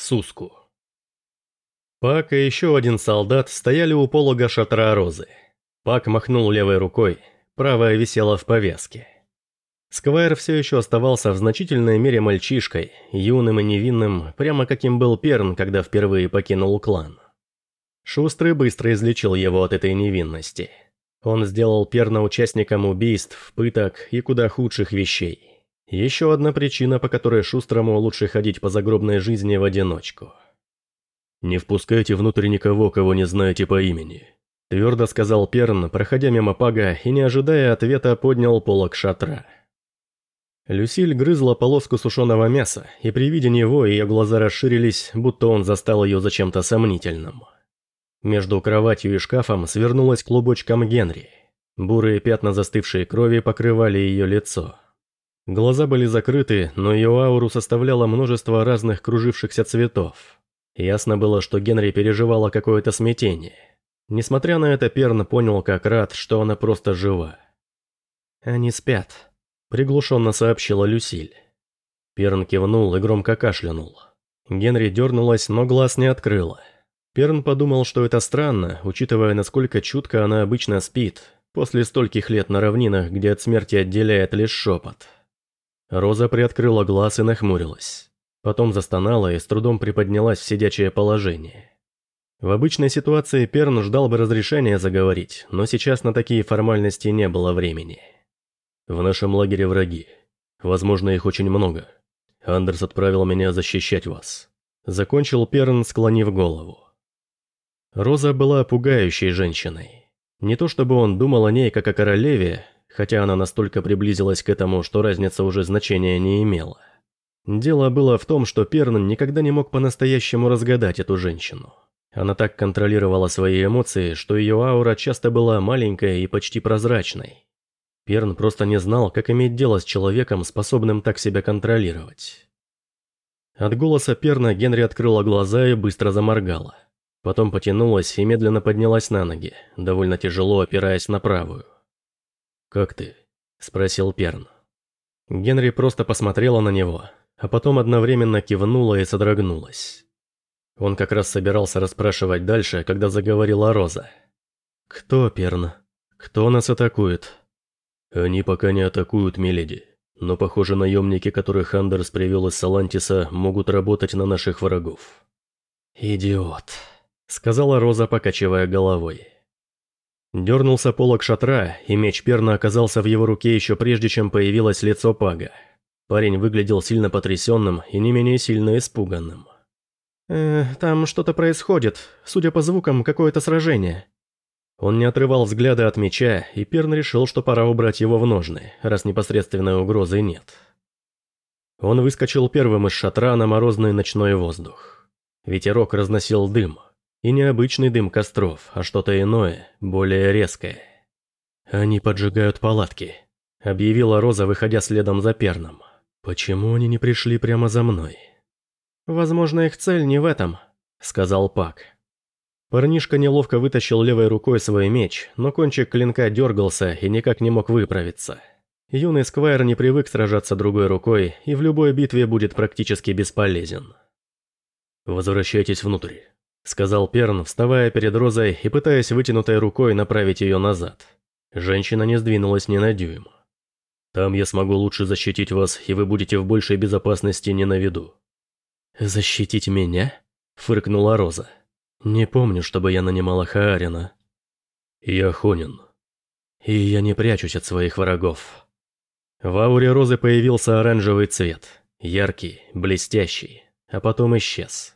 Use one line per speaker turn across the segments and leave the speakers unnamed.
Суску. Пак и еще один солдат стояли у полога шатра Розы. Пак махнул левой рукой, правая висела в повязке. Сквайр все еще оставался в значительной мере мальчишкой, юным и невинным, прямо каким был Перн, когда впервые покинул клан. Шустрый быстро излечил его от этой невинности. Он сделал Перна участником убийств, пыток и куда худших вещей. Еще одна причина, по которой Шустрому лучше ходить по загробной жизни в одиночку. «Не впускайте внутрь никого, кого не знаете по имени», – твердо сказал Перн, проходя мимо Пага и, не ожидая ответа, поднял полок шатра. Люсиль грызла полоску сушеного мяса, и при виде него ее глаза расширились, будто он застал ее за чем-то сомнительным. Между кроватью и шкафом свернулась клубочком Генри. Бурые пятна застывшей крови покрывали ее лицо. Глаза были закрыты, но ее ауру составляло множество разных кружившихся цветов. Ясно было, что Генри переживала какое-то смятение. Несмотря на это, Перн понял как рад, что она просто жива. «Они спят», – приглушенно сообщила Люсиль. Перн кивнул и громко кашлянул. Генри дернулась, но глаз не открыла. Перн подумал, что это странно, учитывая, насколько чутко она обычно спит, после стольких лет на равнинах, где от смерти отделяет лишь шепот. Роза приоткрыла глаз и нахмурилась. Потом застонала и с трудом приподнялась в сидячее положение. В обычной ситуации Перн ждал бы разрешения заговорить, но сейчас на такие формальности не было времени. «В нашем лагере враги. Возможно, их очень много. Андерс отправил меня защищать вас». Закончил Перн, склонив голову. Роза была пугающей женщиной. Не то чтобы он думал о ней как о королеве, хотя она настолько приблизилась к этому, что разница уже значения не имела. Дело было в том, что Перн никогда не мог по-настоящему разгадать эту женщину. Она так контролировала свои эмоции, что ее аура часто была маленькой и почти прозрачной. Перн просто не знал, как иметь дело с человеком, способным так себя контролировать. От голоса Перна Генри открыла глаза и быстро заморгала. Потом потянулась и медленно поднялась на ноги, довольно тяжело опираясь на правую. «Как ты?» – спросил Перн. Генри просто посмотрела на него, а потом одновременно кивнула и содрогнулась. Он как раз собирался расспрашивать дальше, когда заговорила Роза. «Кто, Перн? Кто нас атакует?» «Они пока не атакуют Меледи, но, похоже, наемники, которых Андерс привел из Салантиса, могут работать на наших врагов». «Идиот», — сказала Роза, покачивая головой. Дернулся полок шатра, и меч Перна оказался в его руке еще прежде, чем появилось лицо Пага. Парень выглядел сильно потрясенным и не менее сильно испуганным. «Э, там что-то происходит, судя по звукам, какое-то сражение». Он не отрывал взгляда от меча, и Перн решил, что пора убрать его в ножны, раз непосредственной угрозы нет. Он выскочил первым из шатра на морозный ночной воздух. Ветерок разносил дым – и не обычный дым костров, а что-то иное, более резкое. «Они поджигают палатки», — объявила Роза, выходя следом за Перном. «Почему они не пришли прямо за мной?» «Возможно, их цель не в этом», — сказал Пак. Парнишка неловко вытащил левой рукой свой меч, но кончик клинка дергался и никак не мог выправиться. Юный Сквайр не привык сражаться другой рукой и в любой битве будет практически бесполезен. «Возвращайтесь внутрь», – сказал Перн, вставая перед Розой и пытаясь вытянутой рукой направить ее назад. Женщина не сдвинулась ни на дюйм. «Там я смогу лучше защитить вас, и вы будете в большей безопасности не на виду». «Защитить меня?» – фыркнула Роза. «Не помню, чтобы я нанимала Хаарина». «Я Хонин». «И я не прячусь от своих врагов». В ауре Розы появился оранжевый цвет, яркий, блестящий, а потом исчез.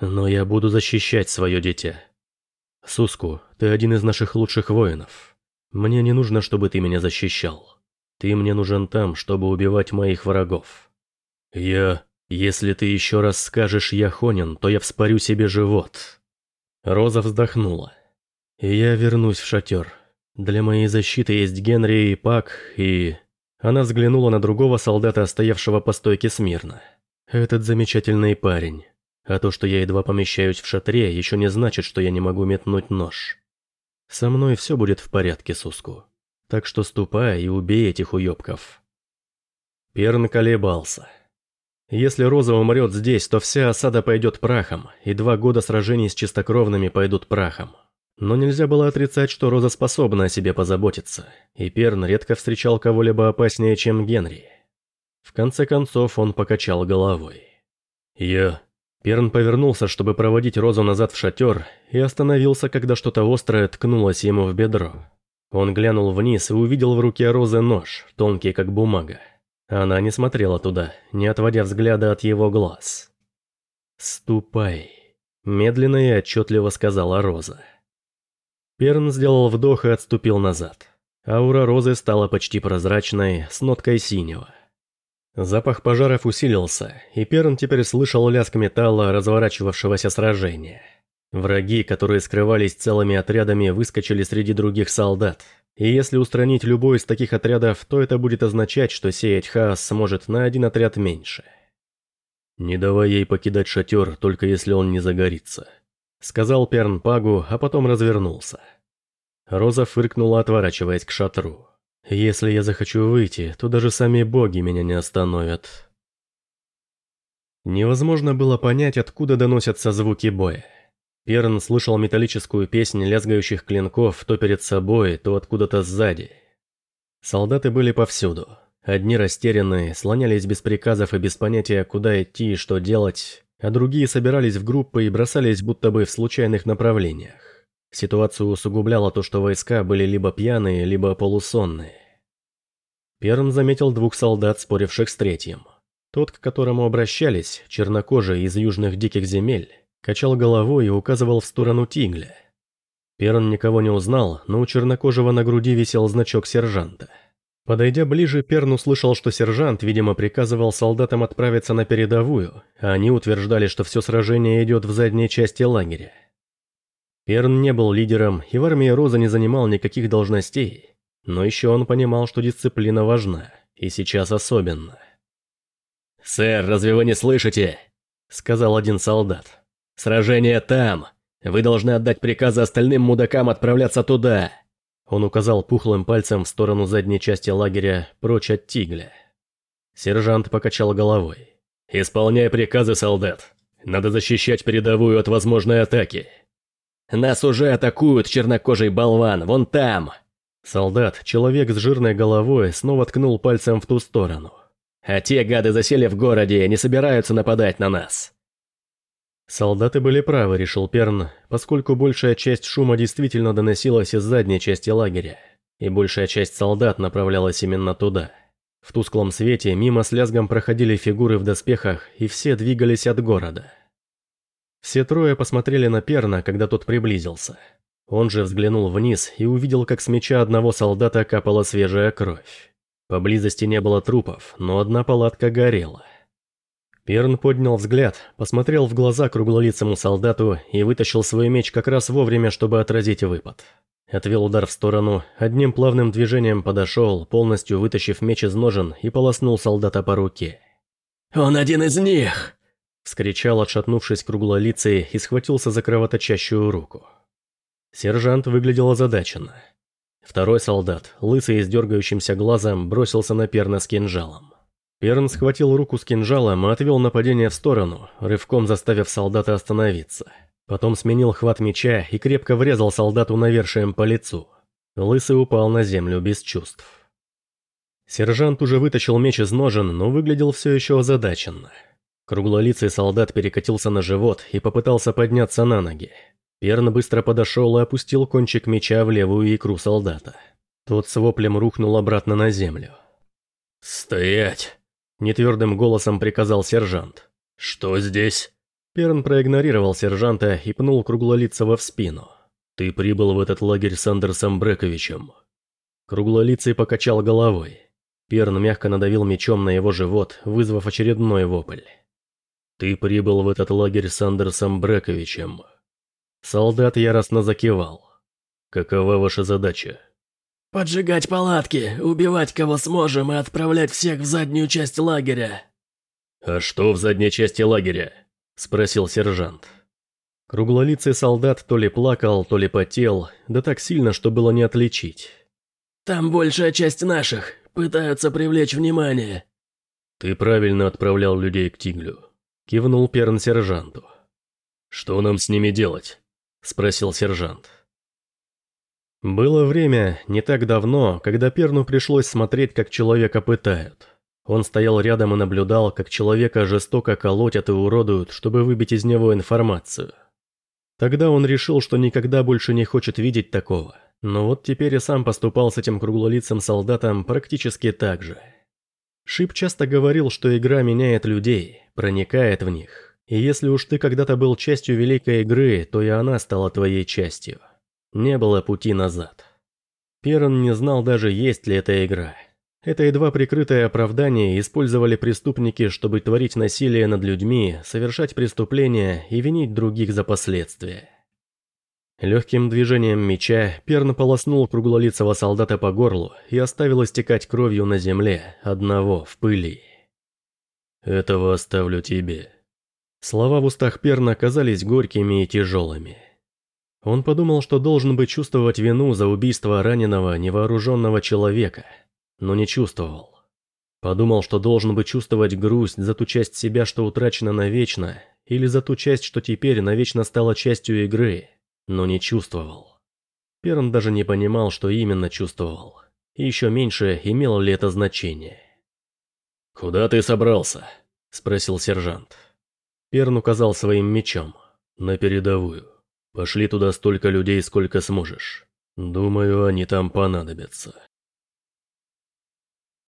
Но я буду защищать свое дитя. Суску, ты один из наших лучших воинов. Мне не нужно, чтобы ты меня защищал. Ты мне нужен там, чтобы убивать моих врагов. Я... Если ты еще раз скажешь «я Хонин», то я вспорю себе живот. Роза вздохнула. Я вернусь в шатер. Для моей защиты есть Генри и Пак, и... Она взглянула на другого солдата, стоявшего по стойке смирно. Этот замечательный парень. А то, что я едва помещаюсь в шатре, еще не значит, что я не могу метнуть нож. Со мной все будет в порядке, Суску. Так что ступай и убей этих уёбков. Перн колебался. Если Роза умрет здесь, то вся осада пойдет прахом, и два года сражений с чистокровными пойдут прахом. Но нельзя было отрицать, что Роза способна о себе позаботиться, и Перн редко встречал кого-либо опаснее, чем Генри. В конце концов он покачал головой. «Я...» Перн повернулся, чтобы проводить Розу назад в шатер, и остановился, когда что-то острое ткнулось ему в бедро. Он глянул вниз и увидел в руке Розы нож, тонкий как бумага. Она не смотрела туда, не отводя взгляда от его глаз. «Ступай», – медленно и отчетливо сказала Роза. Перн сделал вдох и отступил назад. Аура розы стала почти прозрачной, с ноткой синего. Запах пожаров усилился, и Перн теперь слышал лязг металла разворачивавшегося сражения. Враги, которые скрывались целыми отрядами, выскочили среди других солдат. И если устранить любой из таких отрядов, то это будет означать, что сеять хаос сможет на один отряд меньше. «Не давай ей покидать шатер, только если он не загорится», сказал Перн Пагу, а потом развернулся. Роза фыркнула, отворачиваясь к шатру. «Если я захочу выйти, то даже сами боги меня не остановят». Невозможно было понять, откуда доносятся звуки боя. Перн слышал металлическую песнь лязгающих клинков то перед собой, то откуда-то сзади. Солдаты были повсюду. Одни растерянные, слонялись без приказов и без понятия, куда идти и что делать, а другие собирались в группы и бросались будто бы в случайных направлениях. Ситуацию усугубляло то, что войска были либо пьяные, либо полусонные. Перн заметил двух солдат, споривших с третьим. Тот, к которому обращались, чернокожий из южных диких земель, качал головой и указывал в сторону Тигля. Перн никого не узнал, но у чернокожего на груди висел значок сержанта – Подойдя ближе, Перн услышал, что сержант, видимо, приказывал солдатам отправиться на передовую, а они утверждали, что все сражение идет в задней части лагеря. Перн не был лидером и в армии Роза не занимал никаких должностей, но еще он понимал, что дисциплина важна, и сейчас особенно. «Сэр, разве вы не слышите?» – сказал один солдат. «Сражение там! Вы должны отдать приказы остальным мудакам отправляться туда!» Он указал пухлым пальцем в сторону задней части лагеря, прочь от тигля. Сержант покачал головой. «Исполняй приказы, солдат. Надо защищать передовую от возможной атаки». «Нас уже атакуют, чернокожий болван, вон там!» Солдат, человек с жирной головой, снова ткнул пальцем в ту сторону. «А те гады засели в городе и не собираются нападать на нас». Солдаты были правы, решил Перн, поскольку большая часть шума действительно доносилась из задней части лагеря, и большая часть солдат направлялась именно туда. В тусклом свете мимо с лязгом проходили фигуры в доспехах, и все двигались от города. Все трое посмотрели на Перна, когда тот приблизился. Он же взглянул вниз и увидел, как с меча одного солдата капала свежая кровь. Поблизости не было трупов, но одна палатка горела. Перн поднял взгляд, посмотрел в глаза круглолицому солдату и вытащил свой меч как раз вовремя, чтобы отразить выпад. Отвел удар в сторону, одним плавным движением подошел, полностью вытащив меч из ножен и полоснул солдата по руке. «Он один из них!» Вскричал, отшатнувшись круглолицей, и схватился за кровоточащую руку. Сержант выглядел озадаченно. Второй солдат, лысый и с дергающимся глазом, бросился на Перна с кинжалом. Перн схватил руку с кинжалом и отвел нападение в сторону, рывком заставив солдата остановиться. Потом сменил хват меча и крепко врезал солдату навершием по лицу. Лысый упал на землю без чувств. Сержант уже вытащил меч из ножен, но выглядел все еще озадаченно. Круглолицый солдат перекатился на живот и попытался подняться на ноги. Перн быстро подошел и опустил кончик меча в левую икру солдата. Тот с воплем рухнул обратно на землю. «Стоять!» Нетвердым голосом приказал сержант. «Что здесь?» Перн проигнорировал сержанта и пнул Круглолицего в спину. «Ты прибыл в этот лагерь с Андерсом Брековичем». Круглолицый покачал головой. Перн мягко надавил мечом на его живот, вызвав очередной вопль. «Ты прибыл в этот лагерь с Андерсом Брековичем». Солдат яростно закивал. «Какова ваша задача?»
Поджигать палатки, убивать кого сможем и отправлять всех в заднюю часть лагеря.
А что в задней части лагеря? Спросил сержант. Круглолицый солдат то ли плакал, то ли потел, да так сильно, что было не отличить.
Там большая часть наших, пытаются привлечь внимание.
Ты правильно отправлял людей к Тиглю. Кивнул Перн сержанту. Что нам с ними делать? Спросил сержант. Было время, не так давно, когда Перну пришлось смотреть, как человека пытают. Он стоял рядом и наблюдал, как человека жестоко колотят и уродуют, чтобы выбить из него информацию. Тогда он решил, что никогда больше не хочет видеть такого. Но вот теперь и сам поступал с этим круглолицым солдатом практически так же. Шип часто говорил, что игра меняет людей, проникает в них. И если уж ты когда-то был частью великой игры, то и она стала твоей частью. Не было пути назад. Перн не знал даже, есть ли эта игра. Это едва прикрытое оправдание использовали преступники, чтобы творить насилие над людьми, совершать преступления и винить других за последствия. Легким движением меча Перн полоснул круглолицего солдата по горлу и оставил истекать кровью на земле, одного, в пыли. «Этого оставлю тебе». Слова в устах Перна казались горькими и тяжелыми. Он подумал, что должен бы чувствовать вину за убийство раненого невооруженного человека – но не чувствовал. Подумал, что должен бы чувствовать грусть за ту часть себя, что утрачена навечно, или за ту часть, что теперь навечно стала частью игры, но не чувствовал. Перн даже не понимал, что именно чувствовал. И еще меньше, имело ли это значение. «Куда ты собрался?» – спросил сержант. Перн указал своим мечом. «На передовую. Пошли туда столько людей, сколько сможешь. Думаю, они там понадобятся».